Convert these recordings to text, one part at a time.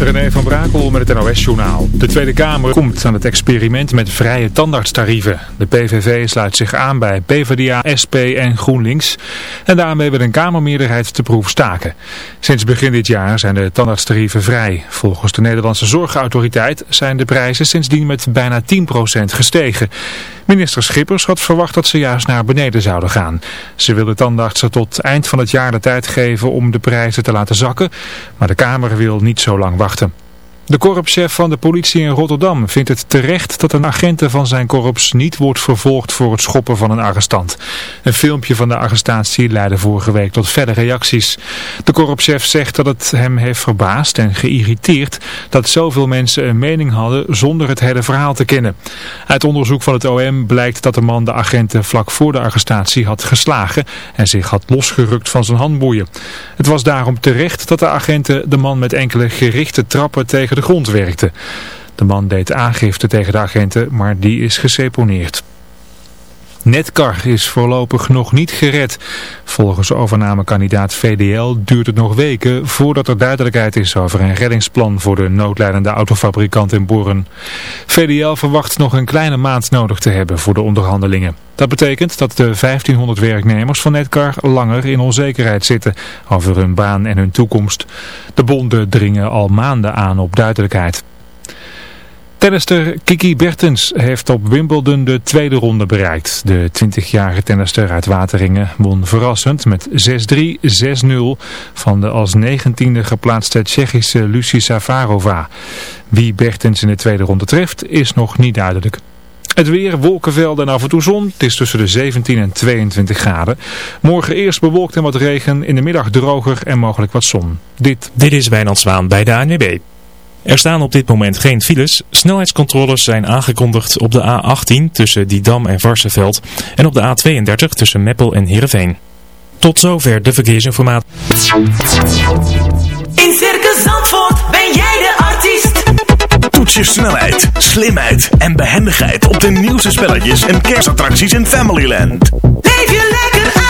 René van Brakel met het NOS-journaal. De Tweede Kamer komt aan het experiment met vrije tandartstarieven. De PVV sluit zich aan bij PvdA, SP en GroenLinks. En daarmee wil een Kamermeerderheid te proef staken. Sinds begin dit jaar zijn de tandartstarieven vrij. Volgens de Nederlandse Zorgautoriteit zijn de prijzen sindsdien met bijna 10% gestegen. Minister Schippers had verwacht dat ze juist naar beneden zouden gaan. Ze wilde tandartsen tot eind van het jaar de tijd geven om de prijzen te laten zakken. Maar de Kamer wil niet zo lang wachten verwachten. De korpschef van de politie in Rotterdam vindt het terecht dat een agent van zijn korps niet wordt vervolgd voor het schoppen van een arrestant. Een filmpje van de arrestatie leidde vorige week tot verdere reacties. De korpschef zegt dat het hem heeft verbaasd en geïrriteerd dat zoveel mensen een mening hadden zonder het hele verhaal te kennen. Uit onderzoek van het OM blijkt dat de man de agenten vlak voor de arrestatie had geslagen en zich had losgerukt van zijn handboeien. Het was daarom terecht dat de agenten de man met enkele gerichte trappen tegen de de grond werkte. De man deed aangifte tegen de agenten, maar die is geseponeerd. Netcar is voorlopig nog niet gered. Volgens overnamekandidaat VDL duurt het nog weken voordat er duidelijkheid is over een reddingsplan voor de noodlijdende autofabrikant in Borren. VDL verwacht nog een kleine maand nodig te hebben voor de onderhandelingen. Dat betekent dat de 1500 werknemers van Netcar langer in onzekerheid zitten over hun baan en hun toekomst. De bonden dringen al maanden aan op duidelijkheid. Tennister Kiki Bertens heeft op Wimbledon de tweede ronde bereikt. De 20-jarige tennister uit Wateringen won verrassend met 6-3, 6-0 van de als 19e geplaatste Tsjechische Lucie Savarova. Wie Bertens in de tweede ronde treft is nog niet duidelijk. Het weer, wolkenvelden en af en toe zon. Het is tussen de 17 en 22 graden. Morgen eerst bewolkt en wat regen. In de middag droger en mogelijk wat zon. Dit, Dit is Wijnand Zwaan bij de ANWB. Er staan op dit moment geen files. Snelheidscontroles zijn aangekondigd op de A18 tussen Didam en Varsenveld en op de A32 tussen Meppel en Heerenveen. Tot zover de verkeersinformatie. In Circus Zandvoort ben jij de artiest. Toets je snelheid, slimheid en behendigheid op de nieuwste spelletjes en kerstattracties in Familyland. Leef je lekker zie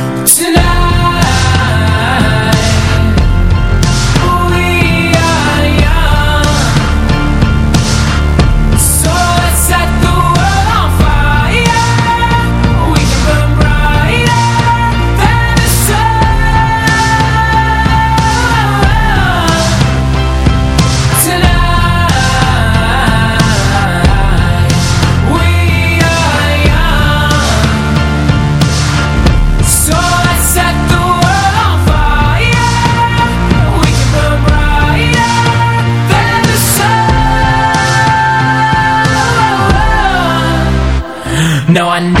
No, I.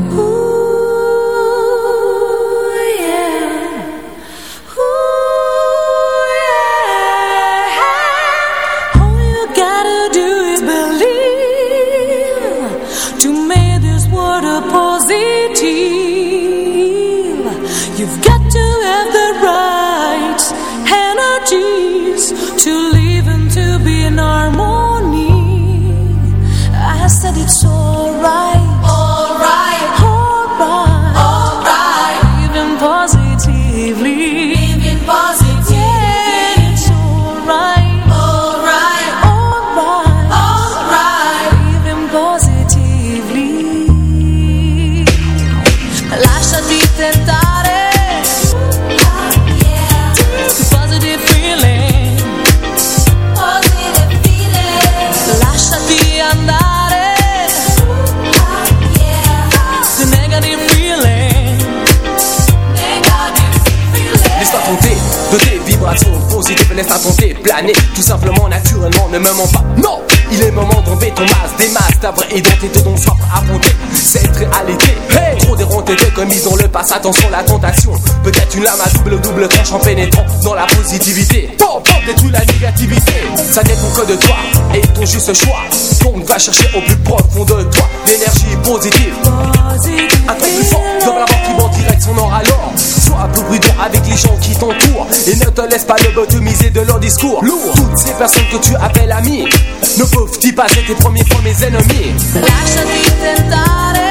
Planer Tout simplement, naturellement, ne me mens pas Non il est moment d'enlever ton masque, des masques, ta vraie identité dont soif à affronter cette réalité. Hey Trop déronté comme ils ont le passe, attention la tentation. Peut-être une lame à double double tranche en pénétrant dans la positivité. Pop, pop, détruit la négativité. Ça dépend que de toi et ton juste choix. Donc va chercher au plus profond de toi l'énergie positive. Un truc plus fort, comme la direct son or alors. Sois un peu prudent avec les gens qui t'entourent et ne te laisse pas lobotomiser de leur discours. Lourd. Toutes ces personnes que tu appelles amis ne peuvent-ils pas être tes premiers fois mes ennemis? Lasciati tentare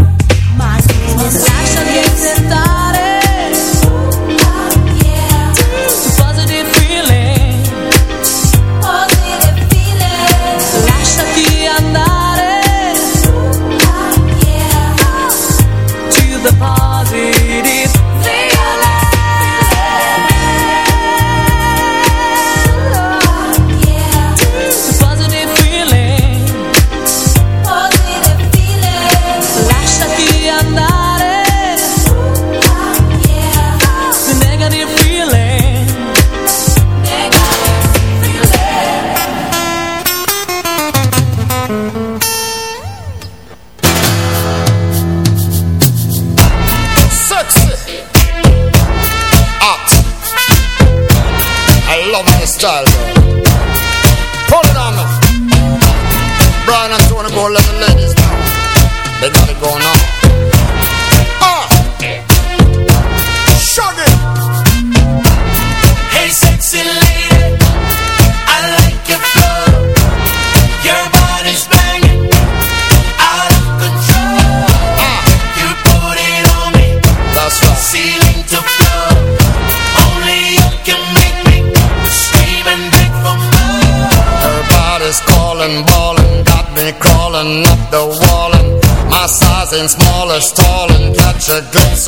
Cause I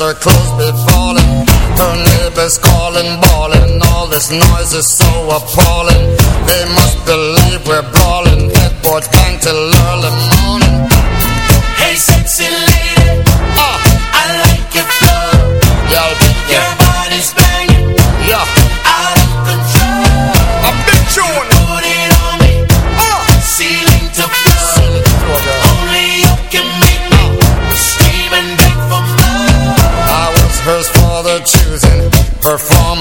a glimpse, her clothes be falling. Her neighbors calling, bawling. All this noise is so appalling. They must believe we're brawling. Headboard bang till early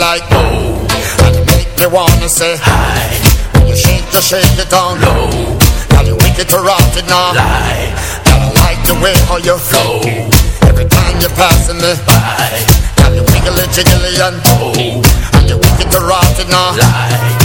like oh, and you make me wanna say hi. When you shake, you shake it down low. Girl, you wicked to rot it now. Lie. Girl, I like the way how you flow. Every time you're passing me by. Got you wiggly jiggly and oh, and you wicked to rot it now. Hey,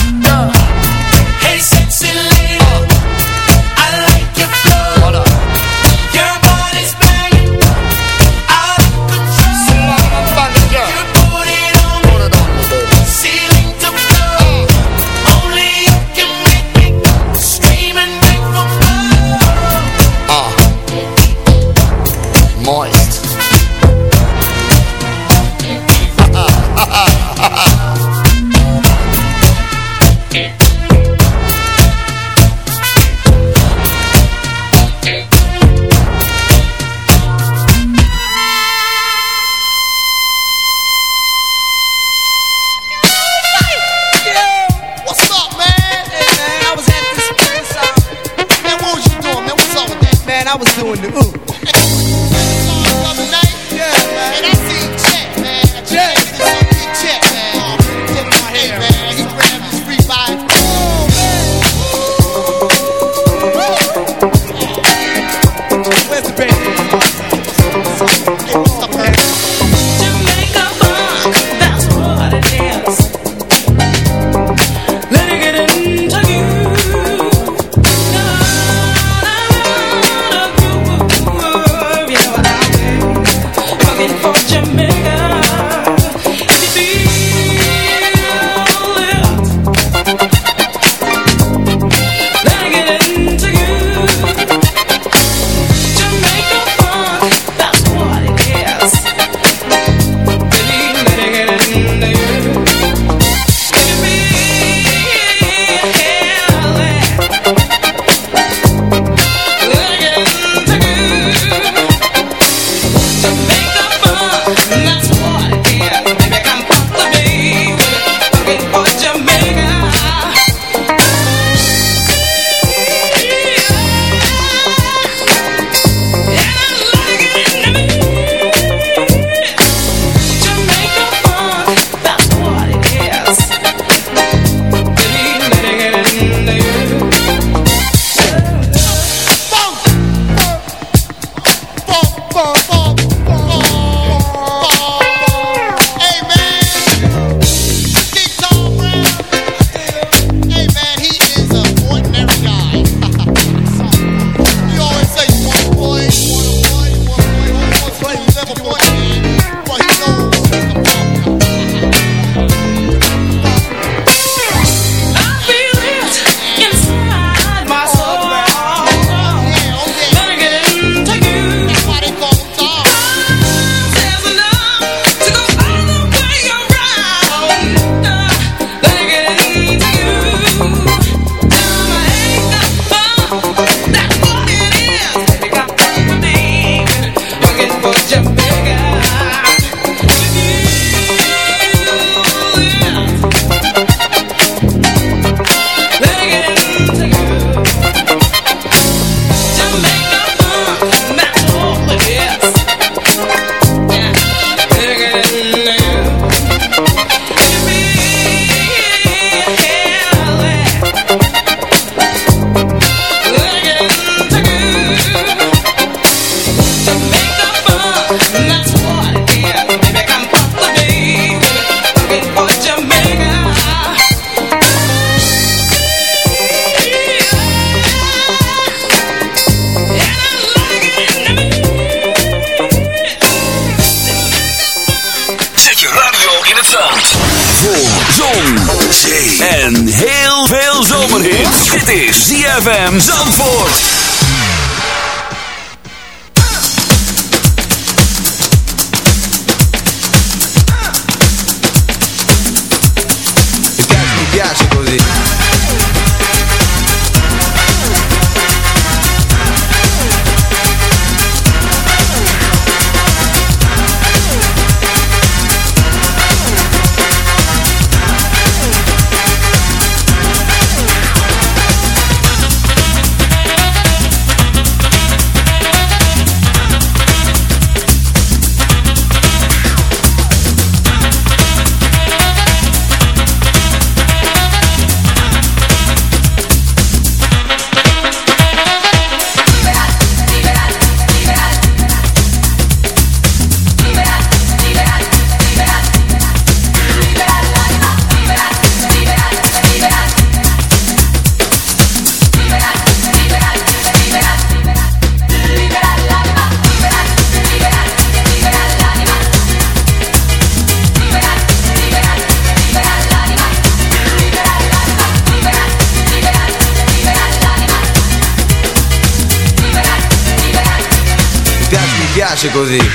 così.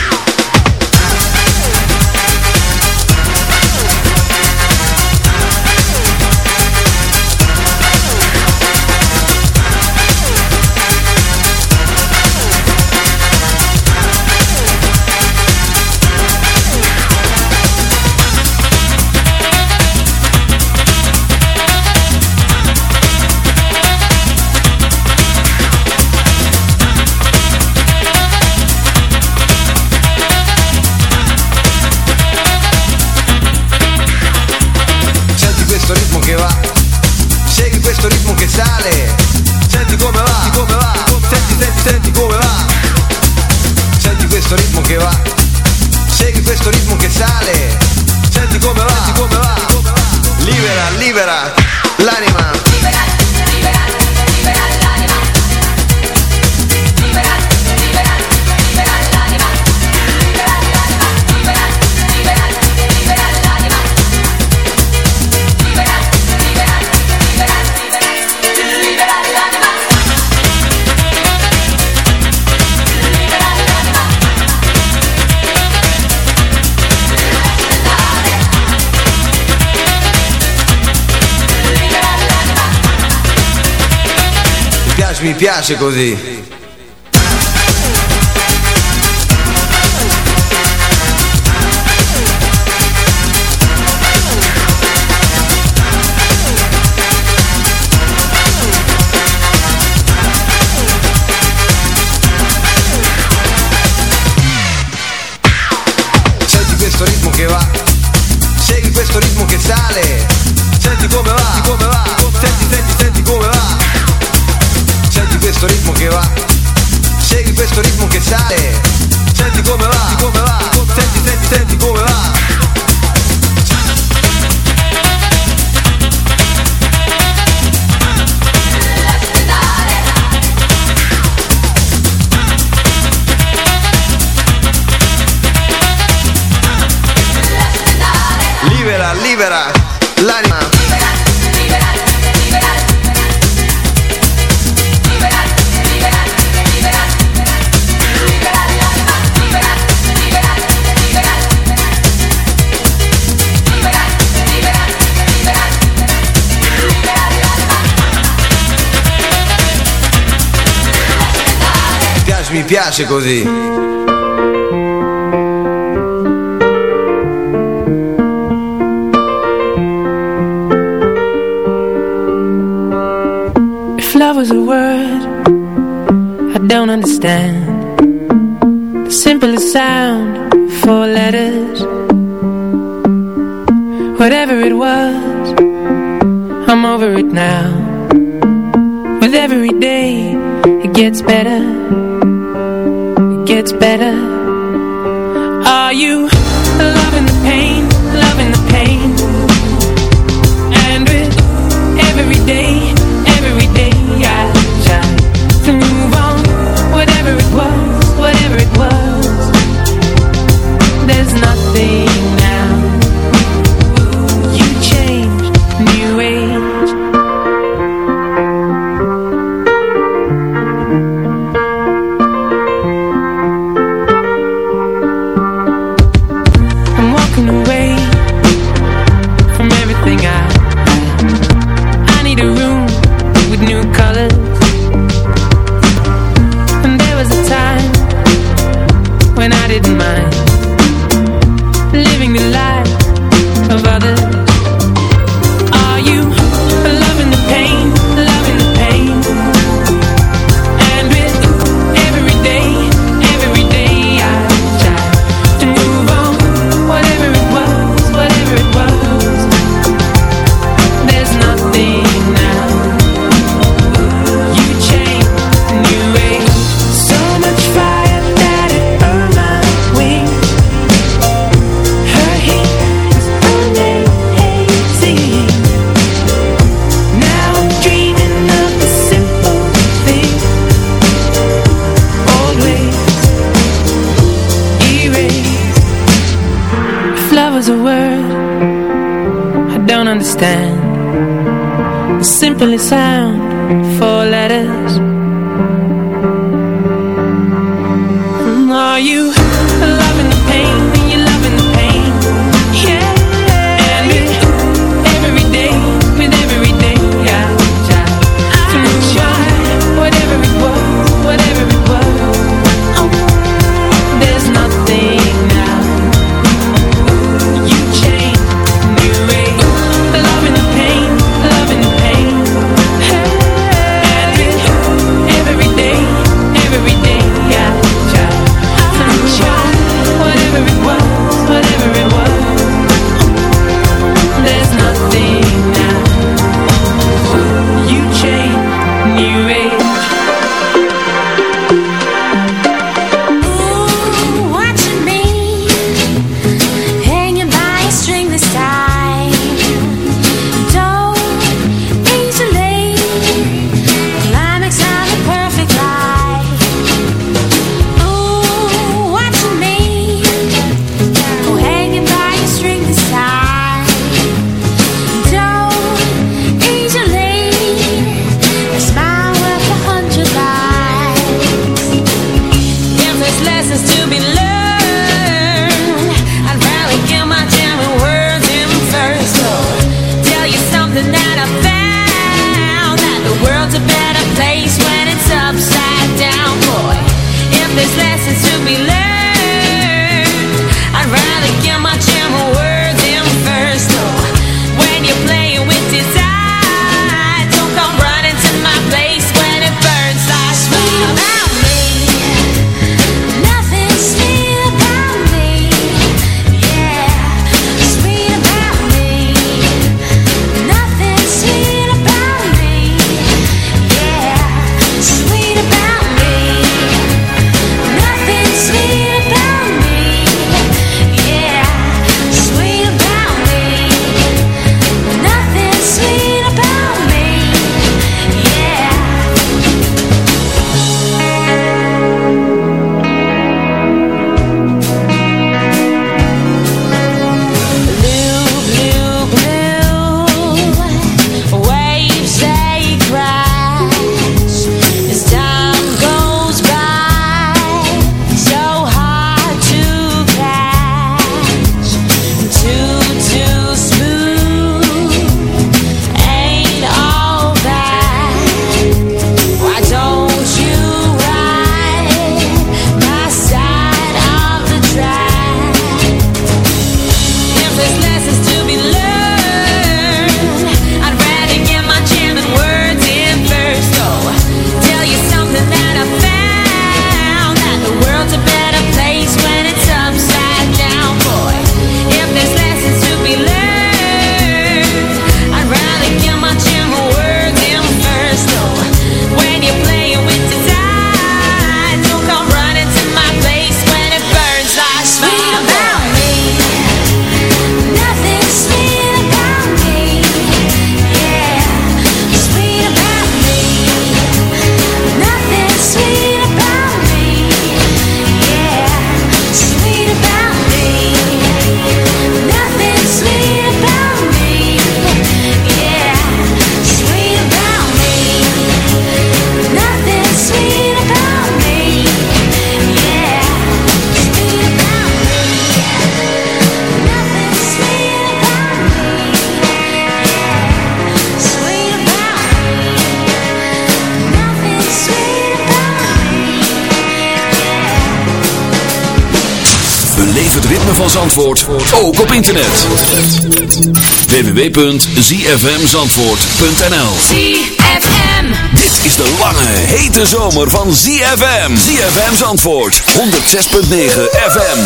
mi piace così. If love was a word I don't understand. The simplest sound Four letters. Whatever it was I'm over it now. With every day It gets better it's better. Are you ritme van Zandvoort ook op internet. www.zfmzandvoort.nl ZFM Dit is de lange, hete zomer van ZFM. ZFM Zandvoort, 106.9 FM.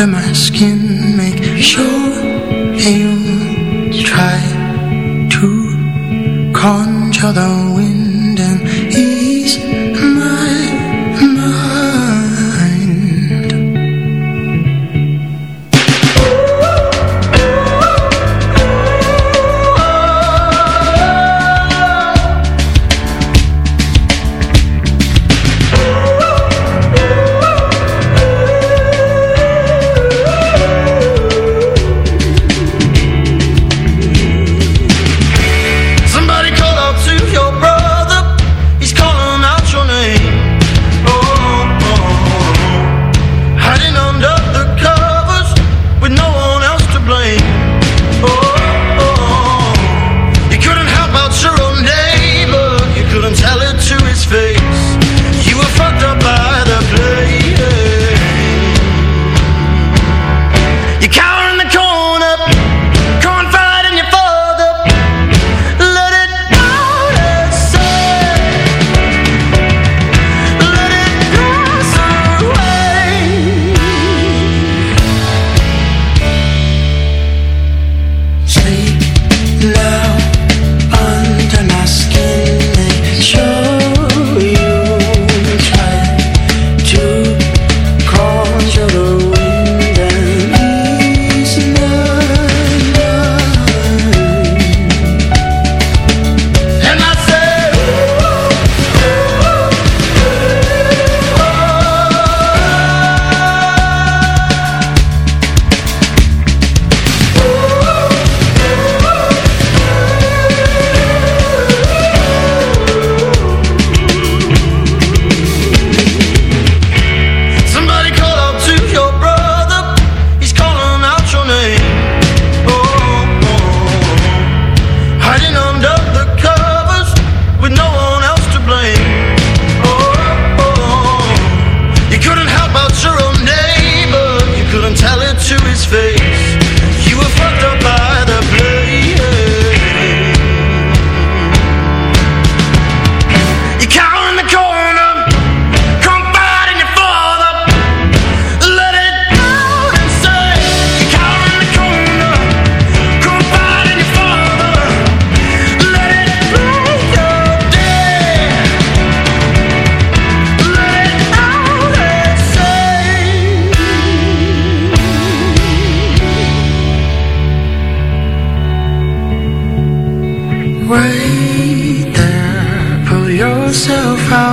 under my skin Make sure you try to conjure those